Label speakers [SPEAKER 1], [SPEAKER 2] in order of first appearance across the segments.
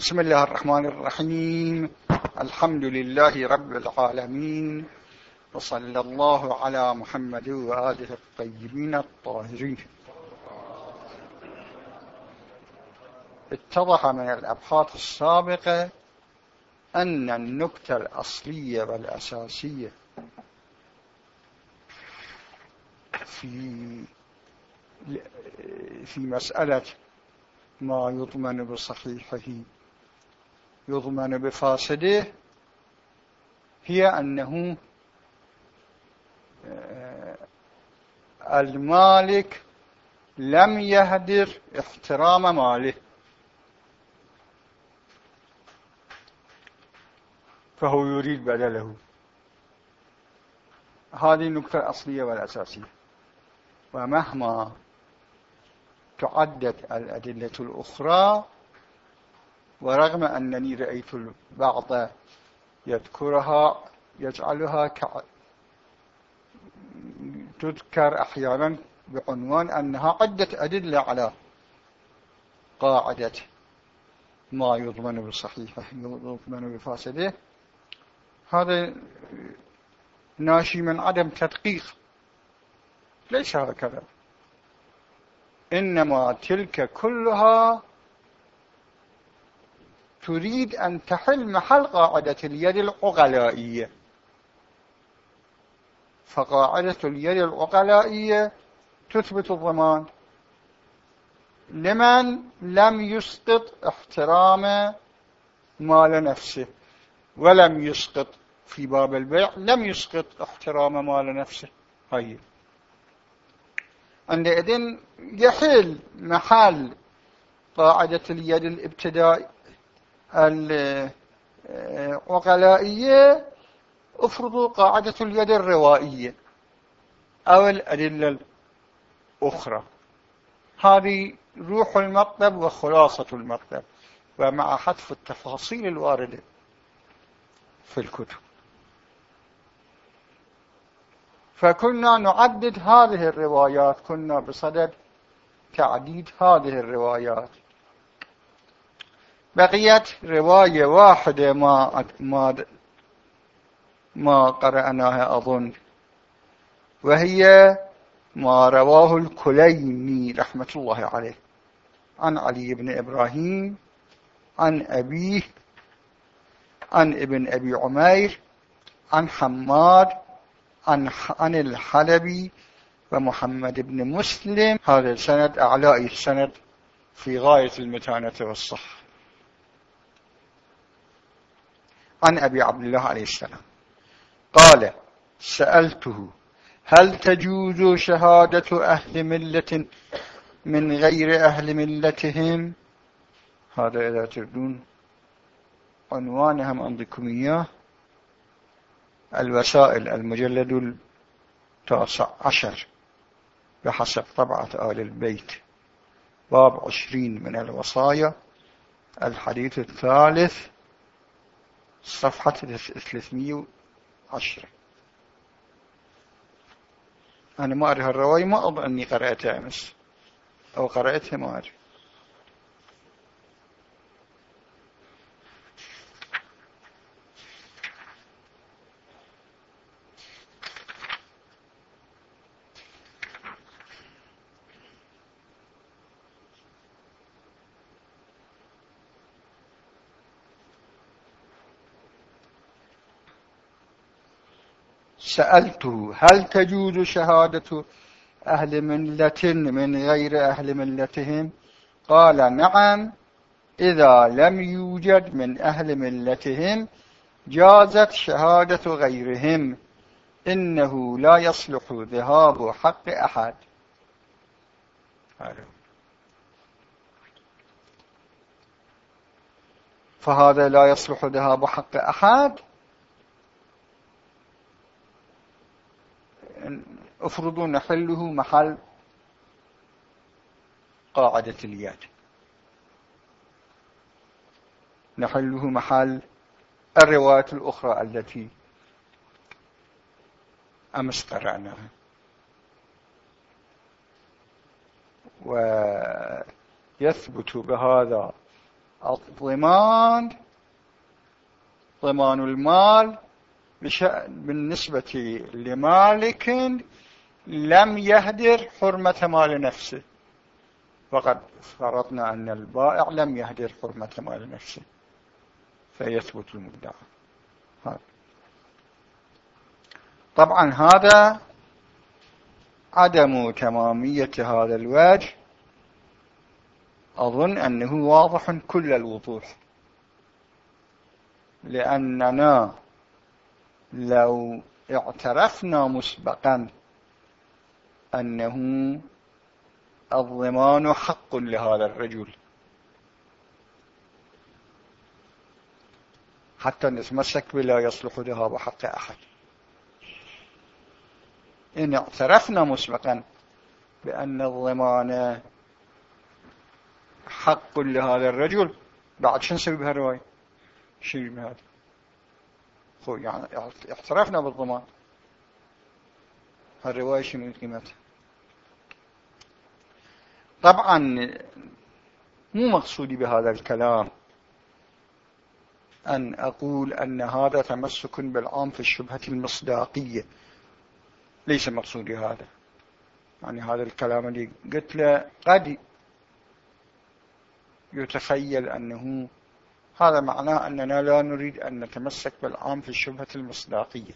[SPEAKER 1] بسم الله الرحمن الرحيم. الحمد لله رب العالمين. وصلى الله على محمد وآله الطيبين الطاهرين. اتضح من الأبحاث السابقة أن النكتة الأصلية والأساسية في في مسألة ما يضمن بصحيحه يضمن بفاسده هي أنه آه، المالك لم يهدر احترام ماله. فهو يريد بدله. هذه النقطة الأصلية والأساسية. ومهما تعدد الأدلة الأخرى ورغم أنني رأيت البعض يذكرها يجعلها ك... تذكر أحيانا بعنوان أنها عدة أدلة على قاعدة ما يضمن بصحيحه يضمن بفاسده. هذا ناشي من عدم تدقيق. ليس هكذا. إنما تلك كلها تريد أن تحل محل قاعدة اليد العقلائية فقاعدة اليد العقلائية تثبت الضمان. لمن لم يسقط احترام مال نفسه ولم يسقط في باب البيع لم يسقط احترام مال نفسه. هاي عندئذ يحل محل قاعدة اليد الابتدائي. العقلائية افرضوا قاعدة اليد الروائية أو الأدلة الأخرى. هذه روح المطلب وخلاصة المطلب ومع حذف التفاصيل الواردة في الكتب. فكنا نعدد هذه الروايات كنا بصدد تعديد هذه الروايات. بقيت رواية واحدة ما ما ما قرأناها أظن. وهي ما رواه الكليني رحمة الله عليه. عن علي بن إبراهيم عن أبيه عن ابن أبي عمير عن حماد عن, عن الحلبي ومحمد بن مسلم. هذا السند أعلائي السند في غاية المتانة والصحة. عن أبي عبد الله عليه السلام. قال سألته هل تجوز شهادة أهل ملة من غير أهل ملتهم؟ هذا إذا تردون عنوانهم عندكم إياه. الوسائل المجلد التاسع عشر بحسب طبعة آل البيت. باب عشرين من الوصايا. الحديث الثالث صفحة 310 أنا ما أرى الرواية ما أظن أني قرأتها أمس أو قرأتها ما أرى سألته هل تجوز شهادة أهل ملة من غير أهل ملتهم؟ قال نعم إذا لم يوجد من أهل ملتهم جازت شهادة غيرهم إنه لا يصلح ذهاب حق أحد. فهذا لا يصلح ذهاب حق أحد؟ افرضوا نحله محل قاعدة اليد. نحله محل الروايات الأخرى التي أمس قرأناها ويثبت بهذا الضمان ضمان المال بالنسبة لمالك لم يهدر حرمة مال نفسه. وقد فرضنا أن البائع لم يهدر حرمة مال نفسه. فيثبت المدعى طبعا هذا عدم تمامية هذا الوجه أظن أنه واضح كل الوضوح. لأننا لو اعترفنا مسبقا أنه الضمان حق لهذا الرجل. حتى نتمسك بلا يصلح ذهاب حق أحد. إن اعترفنا مسبقا بأن الضمان حق لهذا الرجل بعد شو نسوي بهالرواية؟ شيء هذا. خو يعني اعترفنا بالضمان. هالرواية شنو قيمتها؟ طبعا مو مقصودي بهذا الكلام أن أقول أن هذا تمسك بالعام في الشبهة المصداقية. ليس مقصودي هذا. يعني هذا الكلام اللي قلت له قد يتخيل أنه هذا معناه أننا لا نريد أن نتمسك بالعام في الشبهة المصداقية.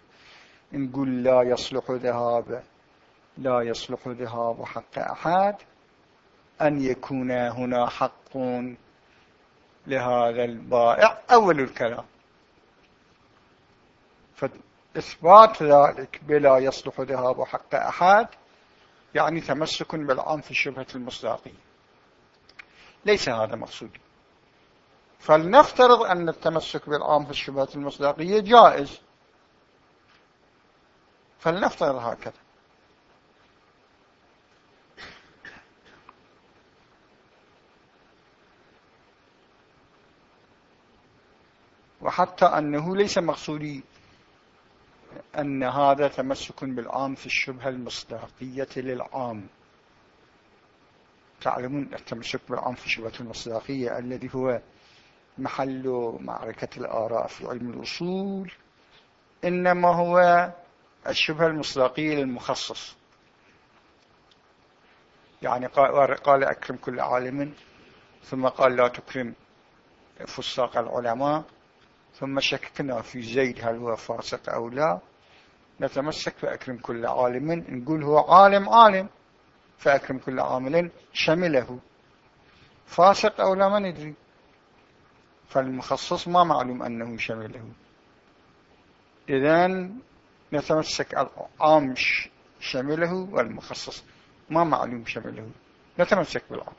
[SPEAKER 1] نقول لا يصلح ذهاب لا يصلح ذهاب حق أحد. أن يكون هنا حق لهذا البائع. أول الكلام. فإثبات ذلك بلا يصلح ذهاب حق أحد يعني تمسك بالعام في الشبهة المصداقية. ليس هذا مقصودي. فلنفترض أن التمسك بالعام في الشبهة المصداقية جائز. فلنفترض هكذا. وحتى أنه ليس مقصودي أن هذا تمسك بالعام في الشبهة المصداقية للعام. تعلمون التمسك بالعام في الشبهة المصداقية الذي هو محل معركة الآراء في علم الأصول إنما هو الشبهة المصداقية للمخصص. يعني قال أكرم كل عالم ثم قال لا تكرم فساق العلماء ثم شككنا في زيد هل هو فاسق أو لا. نتمسك فأكرم كل عالم. نقول هو عالم عالم. فأكرم كل عامل شمله. فاسق أو لا ما ندري. فالمخصص ما معلوم أنه شمله. إذن نتمسك العام شمله والمخصص ما معلوم شمله. نتمسك بالعام.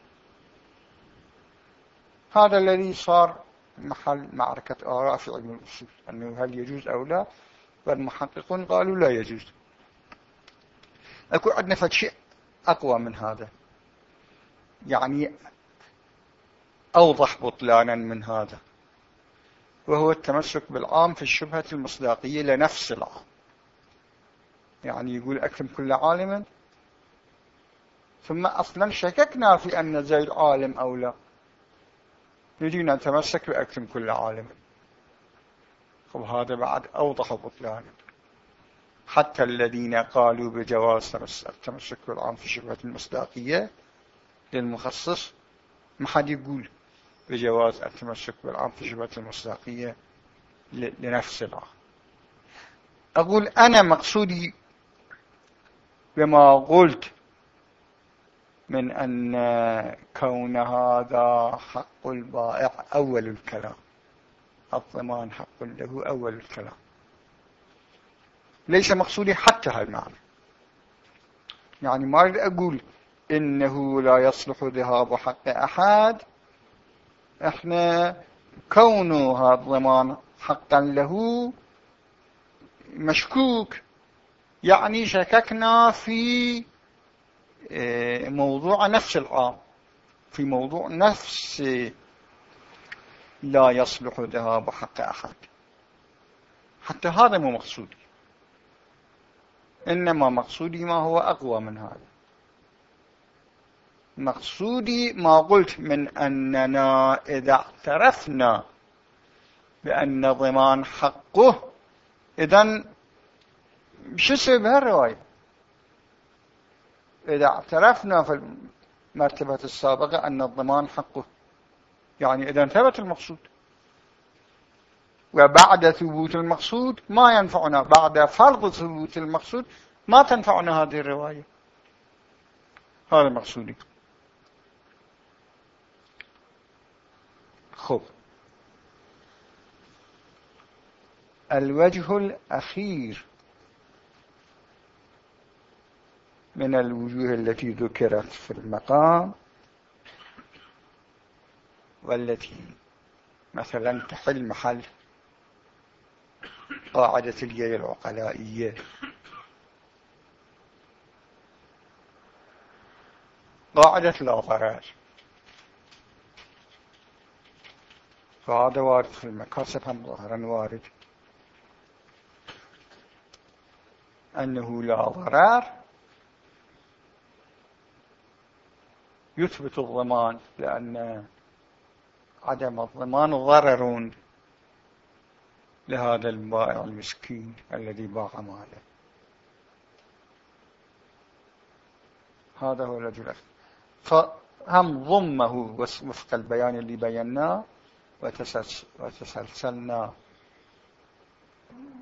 [SPEAKER 1] هذا الذي صار محل معركة آراء في علم الأصول أنه هل يجوز أو لا؟ والمحققون قالوا لا يجوز. أكو عندنا شيء أقوى من هذا. يعني أوضح بطلانا من هذا. وهو التمسك بالعام في الشبهة المصداقية لنفس العام. يعني يقول أكرم كل عالم. ثم أصلا شككنا في أن زيد عالم أو لا. نريد أن بأكرم كل عالم. خب هذا بعد أوضح بطلانا حتى الذين قالوا بجواز التمسك بالعام في شبهة المصداقية للمخصص ما حد يقول بجواز التمسك بالعام في شبهة المصداقية لنفس العام أقول أنا مقصودي بما قلت من أن كون هذا حق البائع أول الكلام. الضمان حق له أول الكلام. ليس مقصودي حتى هالمعنى. يعني ما أريد أقول إنه لا يصلح ذهاب حق أحد. إحنا كونه هذا الضمان حقا له مشكوك. يعني شككنا في موضوع نفس الآن في موضوع نفس لا يصلح ذهاب حق أحد. حتى هذا مو مقصودي. إنما مقصودي ما هو أقوى من هذا. مقصودي ما قلت من أننا إذا اعترفنا بأن ضمان حقه إذا شو سبب هالرواية إذا اعترفنا في المرتبة السابقة أن الضمان حقه. يعني إذا ثبت المقصود. وبعد ثبوت المقصود ما ينفعنا. بعد فرض ثبوت المقصود ما تنفعنا هذه الرواية. هذا مقصودي. خب. الوجه الأخير. من الوجوه التي ذكرت في المقام والتي مثلا تحل محل قاعدة اليد العقلائية. قاعدة لا ضرر فهذا وارد في المكاسب هم ظاهرا وارد. أنه لا ضرر يثبت الضمان لأن عدم الضمان ضرر لهذا البائع المسكين الذي باع ماله. هذا هو الرجل فهم ضمه وفق البيان اللي بيناه وتسلسلنا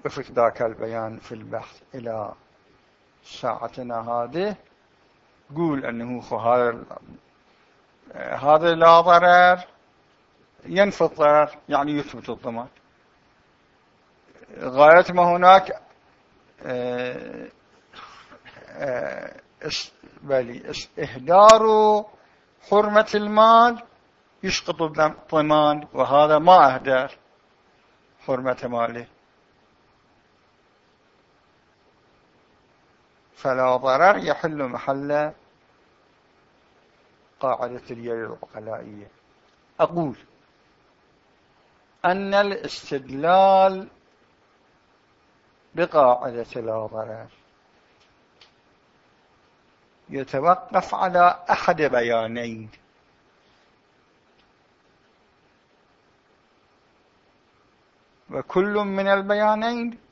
[SPEAKER 1] وفق ذاك البيان في البحث إلى ساعتنا هذه. قول أنه هذا هذا لا ضرر الضرر يعني يثبت الضمان. غاية ما هناك آه، آه، إهدار حرمة المال يسقط الضمان وهذا ما أهدر حرمة ماله. فلا ضرر يحل محل قاعدة اليد العقلائية أقول أن الاستدلال بقاعدة لا ضرر يتوقف على أحد بيانين. وكل من البيانين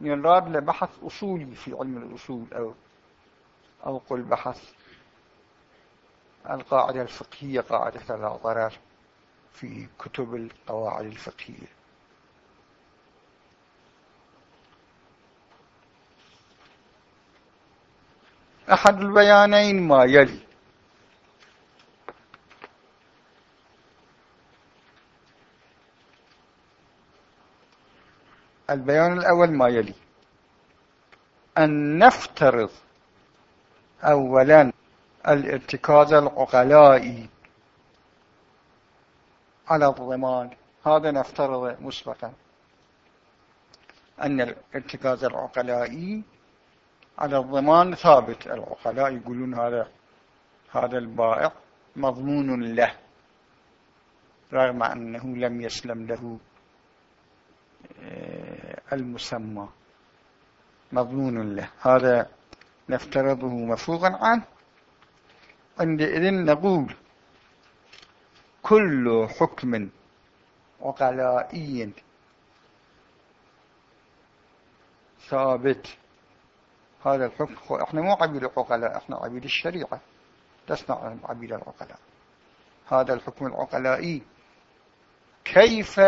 [SPEAKER 1] يراد لبحث أصولي في علم الأصول أو أو قل بحث القاعدة الفقهية قاعدة لا ضرر في كتب القواعد الفقهية. أحد البيانين ما يلي البيان الأول ما يلي. أن نفترض أولا الارتكاز العقلائي على الضمان. هذا نفترض مسبقا. أن الارتكاز العقلائي على الضمان ثابت. العقلاء يقولون هذا هذا البائع مضمون له رغم أنه لم يسلم له آه، المسمى. مضمون له. هذا نفترضه مفروغا عنه. عندئذ نقول كل حكم عقلائي ثابت. هذا الحكم إحنا مو عبيد العقلاء إحنا عبيد الشريعة. تسمع عبيد العقلاء. هذا الحكم العقلائي. كيف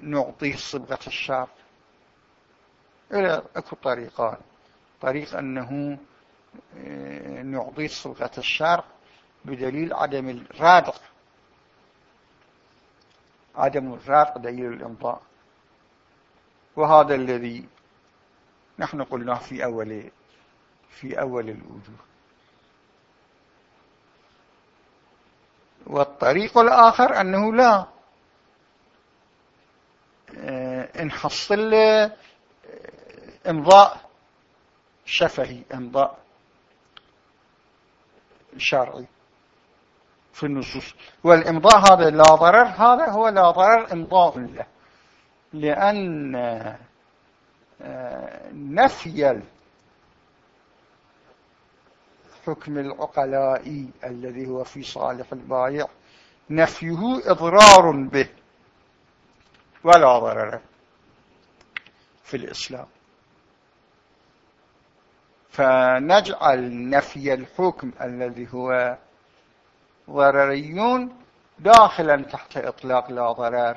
[SPEAKER 1] نعطيه صبغة الشرع إلى أكو طريقان. طريق أنه آه، نعطيه صبغة الشرع بدليل عدم الرادع عدم الرادع دليل الإمضاء. وهذا الذي نحن قلناه في أول في أول الوجوه. والطريق الآخر أنه لا. آه، إن حصل آه، إمضاء شفهي إمضاء شرعي في النصوص. والإمضاء هذا لا ضرر هذا هو لا ضرر إمضاء له لأن نفي حكم العقلاء الذي هو في صالح البايع نفيه إضرار به. ولا ضرر في الإسلام. فنجعل نفي الحكم الذي هو ضرريون داخلا تحت إطلاق لا ضرر.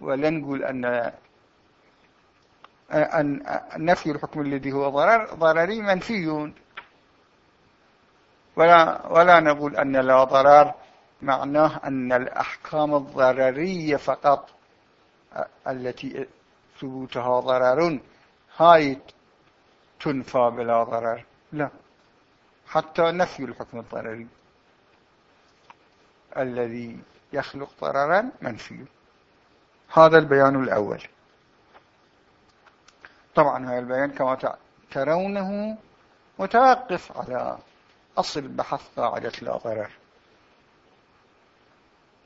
[SPEAKER 1] ولن نقول أن أن نفي الحكم الذي هو ضرر ضرري منفي ولا ولا نقول أن لا ضرر معناه أن الأحكام الضررية فقط التي ثبوتها ضرر. هاي تنفى بلا ضرر. لا. حتى نفي الحكم الضرري. الذي يخلق ضررا منفي. هذا البيان الأول. طبعا هذا البيان كما ترونه متوقف على أصل بحث قاعدة لا ضرر.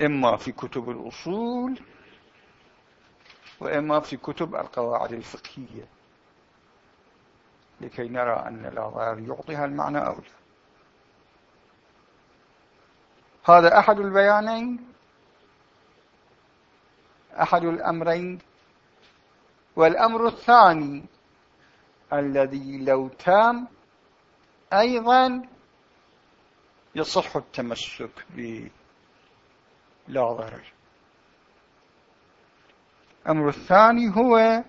[SPEAKER 1] إما في كتب الأصول وإما في كتب القواعد الفقهية لكي نرى أن ضرر يعطيها المعنى أو لا هذا أحد البيانين أحد الأمرين والأمر الثاني الذي لو تام أيضا يصح التمسك بلا ضرر. الأمر الثاني هو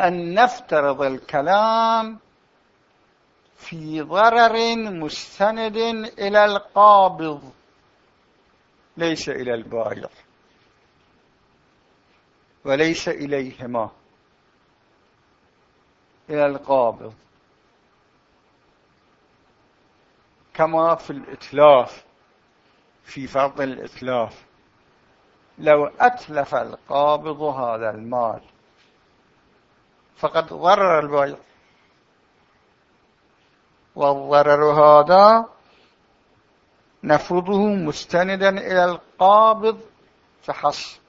[SPEAKER 1] أن نفترض الكلام في ضرر مستند إلى القابض ليس إلى البايع وليس إليهما إلى القابض. كما في الإتلاف في فرض الإتلاف لو أتلف القابض هذا المال فقد ضرر البيع. والضرر هذا نفرضه مستندا إلى القابض فحسب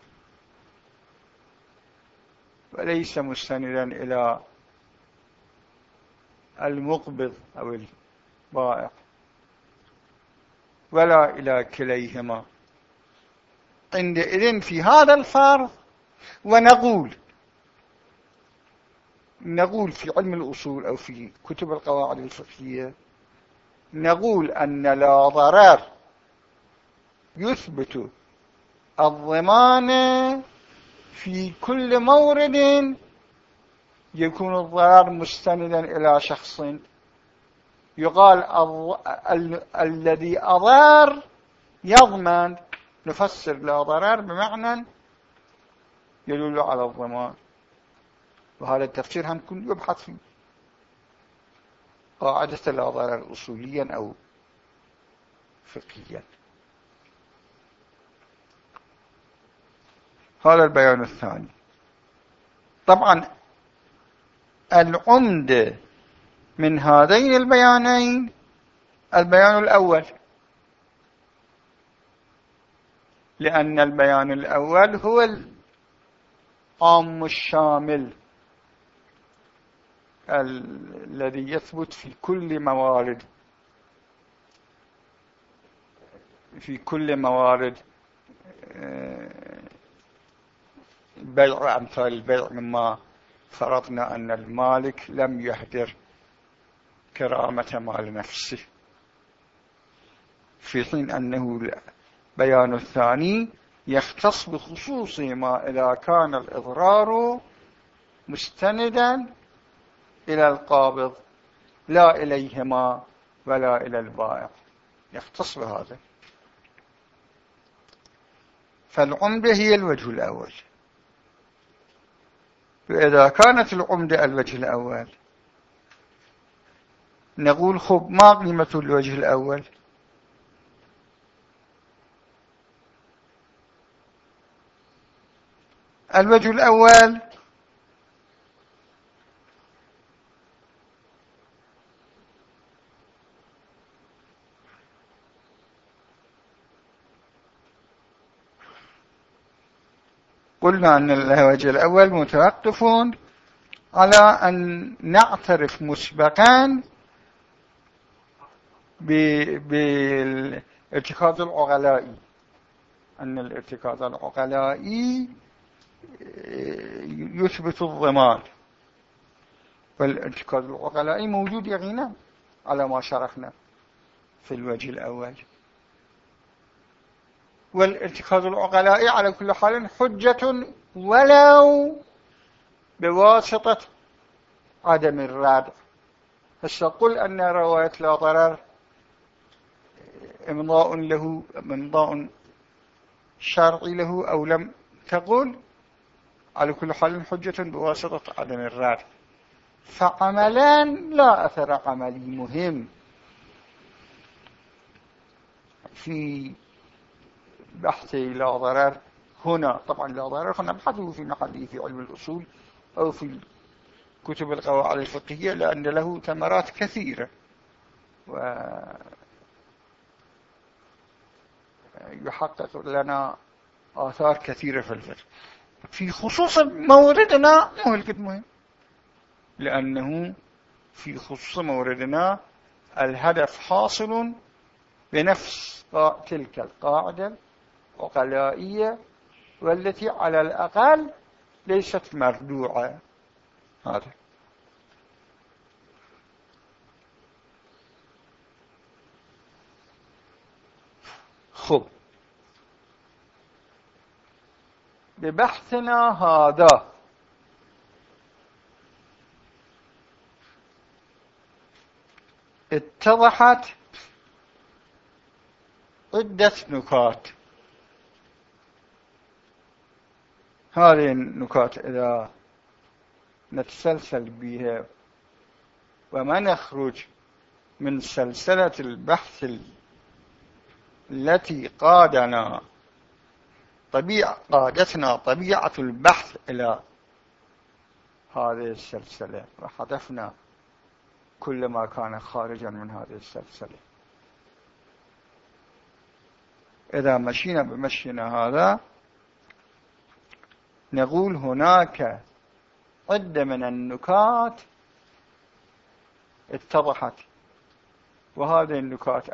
[SPEAKER 1] وليس مستندا إلى المقبض أو البائع. ولا إلى كليهما. عندئذ في هذا الفرض ونقول نقول في علم الأصول أو في كتب القواعد الفقهية نقول أن لا ضرر يثبت الضمان في كل مورد يكون الضرر مستندا إلى شخص يقال الذي أضار يضمن نفسر لا ضرر بمعنى يدل على الضمان. وهذا التفسير هم كن يبحث فيه. قاعدة لا ضرر أصوليا أو فقهيا. هذا البيان الثاني. طبعا العمدة من هذين البيانين. البيان الأول. لأن البيان الأول هو العام الشامل. الذي يثبت في كل موارد. في كل موارد. بيع أمثال البيع مما فرضنا أن المالك لم يهدر. كرامة مال نفسه. في حين أنه بيان الثاني يختص بخصوص ما إذا كان الإضرار مستندا إلى القابض لا إليهما ولا إلى البائع. يختص بهذا. فالعمدة هي الوجه الأول. فإذا كانت العمدة الوجه الأول نقول خب ما قيمة الوجه الأول؟ الوجه الأول قلنا أن الوجه الأول متوقف على أن نعترف مسبقا بالارتكاز العقلائي أن الارتكاز العقلائي يثبت الضمان والارتكاز العقلائي موجود يقينا على ما شرحنا في الوجه الأول. والارتكاز العقلائي على كل حال حجة ولو بواسطة عدم الرادع. هسه قل أن رواية لا ضرر إمضاء له إمضاء شرعي له أو لم تقل على كل حال حجة بواسطة عدم الرادع فعملا لا أثر عملي مهم. في بحث لا ضرر هنا طبعا لا ضرر هنا نبحثه في محله في علم الأصول أو في كتب القواعد الفقهية لأن له ثمرات كثيرة. و يحقق لنا آثار كثيرة في الفقه. في خصوص موردنا مهلكة مهم. لأنه في خصوص موردنا الهدف حاصل بنفس تلك القاعدة العقلائية والتي على الأقل ليست مردوعة. هذا. خب ببحثنا هذا. اتضحت عدة نكات. هذه النكات إذا نتسلسل بها وما نخرج من سلسلة البحث التي قادنا طبيعة قادتنا طبيعة البحث إلى هذه السلسلة. وحذفنا كل ما كان خارجا من هذه السلسلة. إذا مشينا بمشينا هذا نقول هناك عدة من النكات اتضحت. وهذه النكات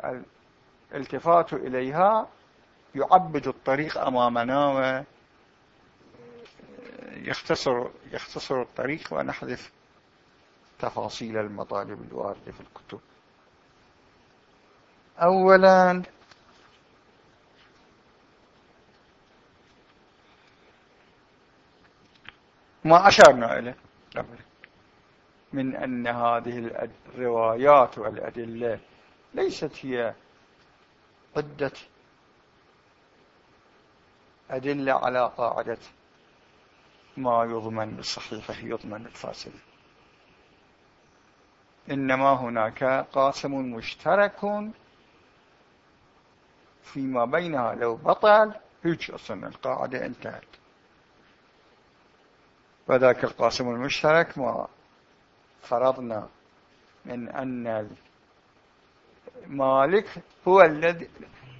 [SPEAKER 1] الالتفات إليها يعبد الطريق أمامنا ويختصر يختصر الطريق ونحذف تفاصيل المطالب الواردة في الكتب. أولا ما أشرنا إليه من أن هذه الروايات والأدلة ليست هي عدة. أدلة على قاعدة. ما يضمن بالصحيح يضمن الفاسد. إنما هناك قاسم مشترك فيما بينها. لو بطل هيك أصلا القاعدة انتهت. وذاك القاسم المشترك ما فرضنا من أن المالك هو الذي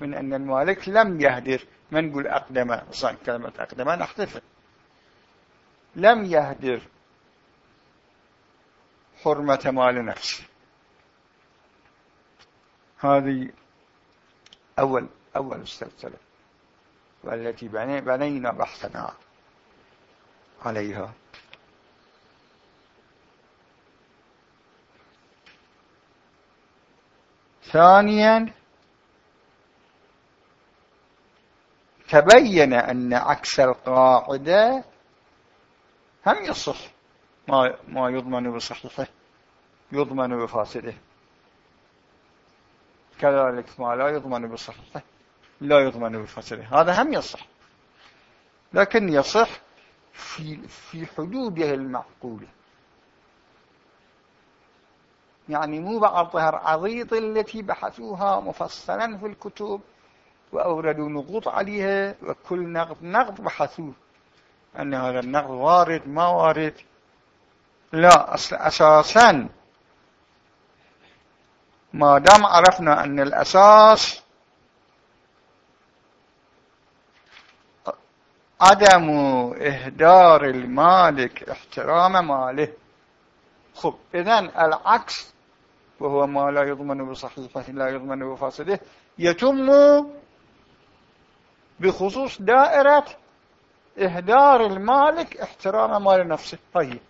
[SPEAKER 1] من أن المالك لم يهدر. ما نقول أقدم؟ صح كلمة أقدم نحذفها لم يهدر حرمة مال نفسه. هذه أول أول السلسلة والتي بنينا بحثنا عليها. ثانيا تبين أن عكس القاعدة هم يصح ما, ما يضمن بصحيحه يضمن بفاسده. كذلك ما لا يضمن بصحيحه لا يضمن بفاسده. هذا هم يصح. لكن يصح في, في حدوده المعقولة. يعني مو بعضها العريض التي بحثوها مفصلا في الكتب وأوردوا نقوط عليها وكل نقد نقد بحثوه. أن هذا النقد وارد ما وارد؟ لا أساسا ما دام عرفنا أن الأساس عدم إهدار المالك احترام ماله. خب إذن العكس وهو ما لا يضمن بصحيحه لا يضمن بفاسده يتم بخصوص دائرة إهدار المالك احترام مال نفسه. طيب.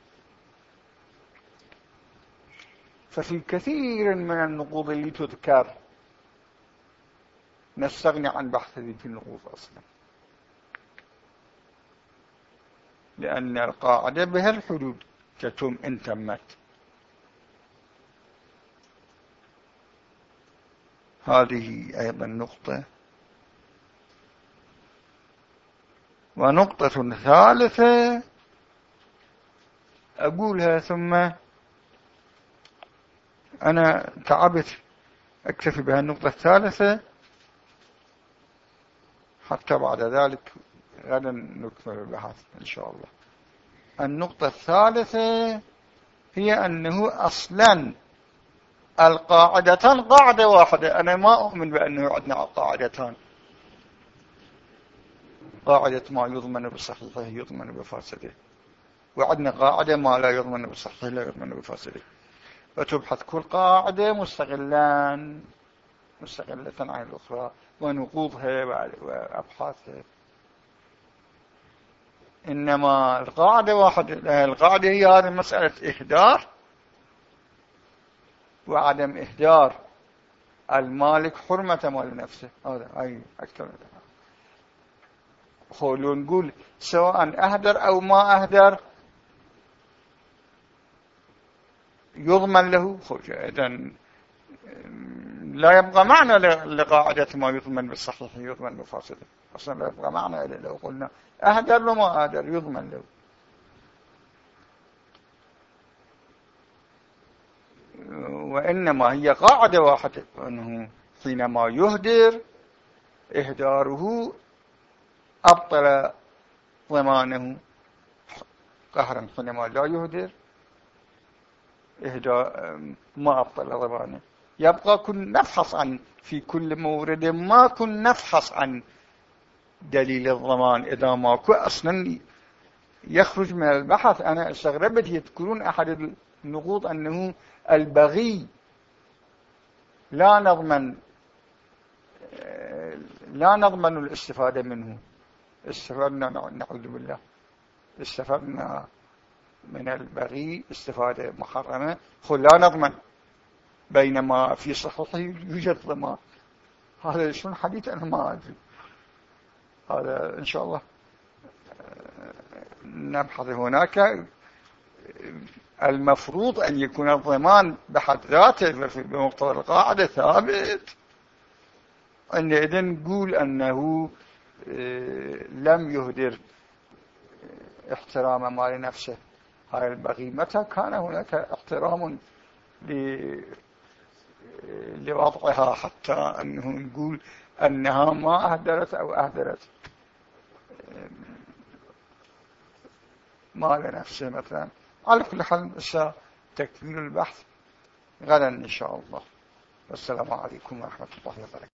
[SPEAKER 1] ففي كثير من النقوض اللي تذكر نستغني عن بحث هذه النقوض أصلا. لأن القاعدة بها الحدود تتم إن تمت. هذه أيضا نقطة. ونقطة ثالثة أقولها ثم أنا تعبت أكتفي بها النقطة الثالثة. حتى بعد ذلك غدا نكمل البحث إن شاء الله. النقطة الثالثة هي أنه أصلا القاعدتان قاعدة واحدة أنا ما أؤمن بأنه عندنا قاعدتان قاعدة ما يضمن بصحيحه يضمن بفاسده. وعندنا قاعدة ما لا يضمن بصحيحه لا يضمن بفاسده. وتبحث كل قاعدة مستقلان مستقلة عن الأخرى ونقوضها وأبحاثها. إنما القاعدة واحدة القاعدة هي هذه مسألة إهدار. وعدم إهدار المالك حرمة مال نفسه. هذا أي أكثر. خلو نقول سواء أهدر أو ما أهدر يضمن له. إذن لا يبقى معنى لقاعدة ما يضمن بالصحيح يضمن بفاسده أصلا لا يبقى معنى لو قلنا أهدر وما أهدر يضمن له. وإنما هي قاعدة واحدة. أنه حينما يهدر إهداره أبطل ضمانه قهرا. حينما لا يهدر ما أبطل ضمانه. يبقى كن نفحص عن في كل مورد ما كن نفحص عن دليل الضمان. إذا ماكو أصلا يخرج من البحث. أنا استغربت يذكرون أحد النقوط أنه البغي لا نضمن لا نضمن الاستفادة منه. استفدنا نعوذ بالله. استفدنا من البغي استفادة محرمة. خل لا نضمن. بينما في صحته يوجد ضمان هذا شنو حديث أنا ما أدري. هذا إن شاء الله نبحث هناك. المفروض أن يكون الضمان بحد ذاته بمقتضى القاعدة ثابت. عندئذ نقول أنه آه، لم يهدر احترام مال نفسه هاي البغي متى كان هناك احترام لوضعها حتى أنه نقول أنها ما أهدرت أو أهدرت مال نفسه مثلا. على كل حال تكميل البحث. غدا إن شاء الله. والسلام عليكم ورحمة الله وبركاته.